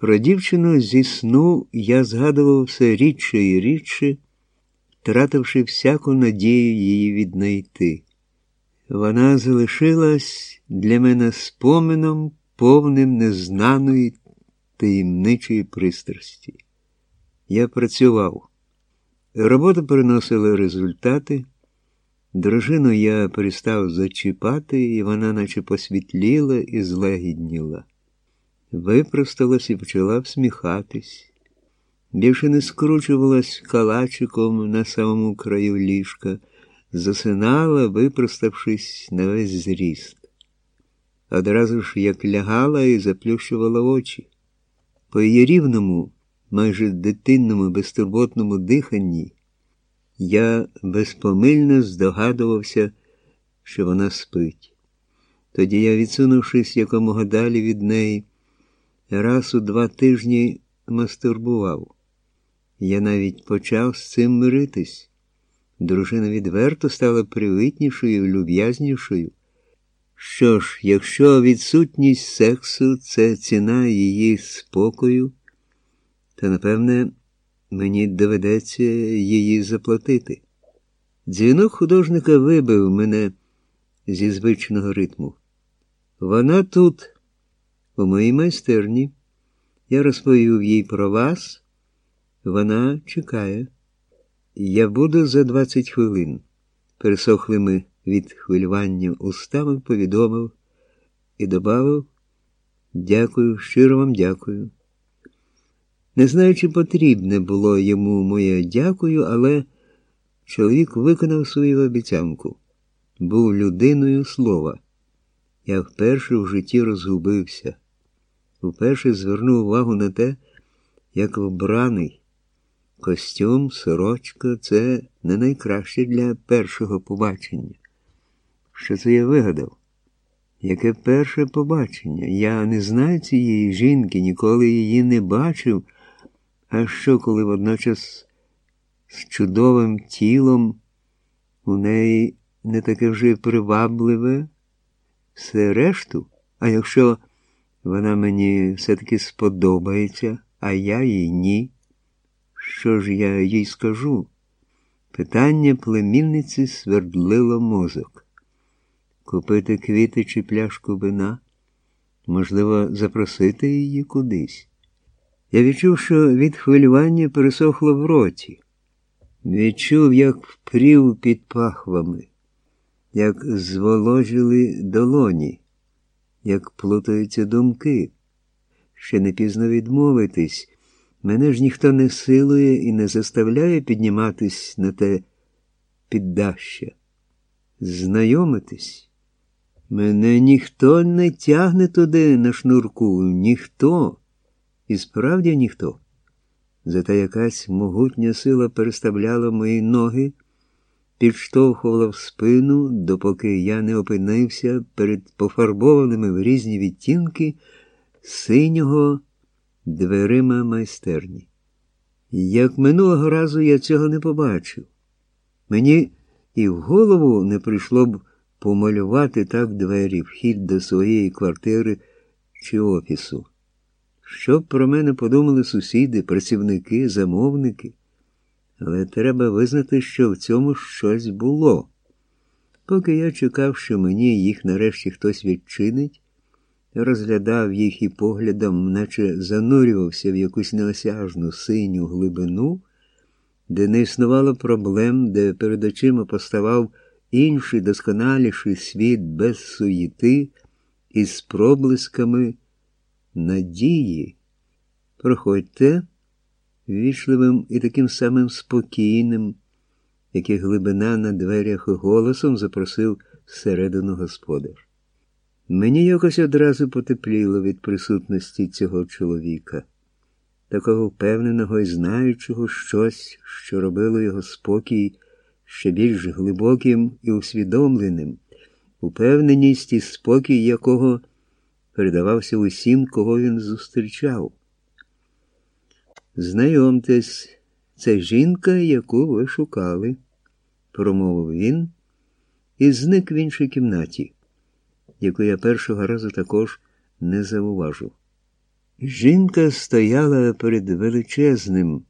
Про дівчину зі сну я згадував все рідше і рідше, втративши всяку надію її віднайти. Вона залишилась для мене спомином, повним незнаної таємничої пристрасті. Я працював. Робота приносила результати. Дружину я перестав зачіпати, і вона наче посвітліла і злагідніла. Випросталась і почала всміхатись. Більше не скручувалась калачиком на самому краю ліжка, засинала, випроставшись на весь зріст. Одразу ж як лягала і заплющувала очі. По її рівному, майже дитинному, безтурботному диханні я безпомильно здогадувався, що вона спить. Тоді я, відсунувшись якомога далі від неї, раз у два тижні мастурбував. Я навіть почав з цим миритись. Дружина відверто стала привитнішою, люб'язнішою. Що ж, якщо відсутність сексу це ціна її спокою, то, напевне, мені доведеться її заплатити. Дзвінок художника вибив мене зі звичного ритму. Вона тут, у моїй майстерні. Я розповів їй про вас. Вона чекає. Я буду за 20 хвилин. Пересохлими від хвилювання устами повідомив і додав Дякую, щиро вам дякую. Не знаю, чи потрібне було йому моє дякую, але чоловік виконав свою обіцянку, був людиною слова. Я вперше в житті розгубився, вперше звернув увагу на те, як вбраний. Костюм, сорочка це не найкраще для першого побачення. Що це я вигадав? Яке перше побачення? Я не знаю цієї жінки, ніколи її не бачив. А що, коли водночас з чудовим тілом у неї не таке вже привабливе все решту? А якщо вона мені все-таки сподобається, а я їй ні? Що ж я їй скажу? Питання племінниці свердлило мозок. Купити квіти чи пляшку вина? Можливо, запросити її кудись. Я відчув, що від хвилювання пересохло в роті. Відчув, як впрів під пахвами, як зволожили долоні, як плутаються думки. Ще не пізно відмовитись. Мене ж ніхто не силує і не заставляє підніматись на те піддаща. Знайомитись. Мене ніхто не тягне туди на шнурку, ніхто. І справді ніхто. Зате якась могутня сила переставляла мої ноги, підштовхувала в спину, допоки я не опинився перед пофарбованими в різні відтінки синього дверима майстерні. Як минулого разу я цього не побачив. Мені і в голову не прийшло б помалювати так двері вхід до своєї квартири чи офісу. Що б про мене подумали сусіди, працівники, замовники, але треба визнати, що в цьому щось було. Поки я чекав, що мені їх нарешті хтось відчинить, розглядав їх і поглядом, наче занурювався в якусь неосяжну синю глибину, де не існувало проблем, де перед очима поставав інший досконаліший світ без суєти і з проблисками надії. Проходьте ввічливим і таким самим спокійним, як глибина на дверях голосом запросив всередину господар. Мені якось одразу потепліло від присутності цього чоловіка, такого впевненого і знаючого щось, що робило його спокій ще більш глибоким і усвідомленим, упевненість і спокій якого передавався усім, кого він зустрічав. Знайомтесь, це жінка, яку ви шукали, промовив він і зник в іншій кімнаті, яку я першого разу також не зауважив. Жінка стояла перед величезним,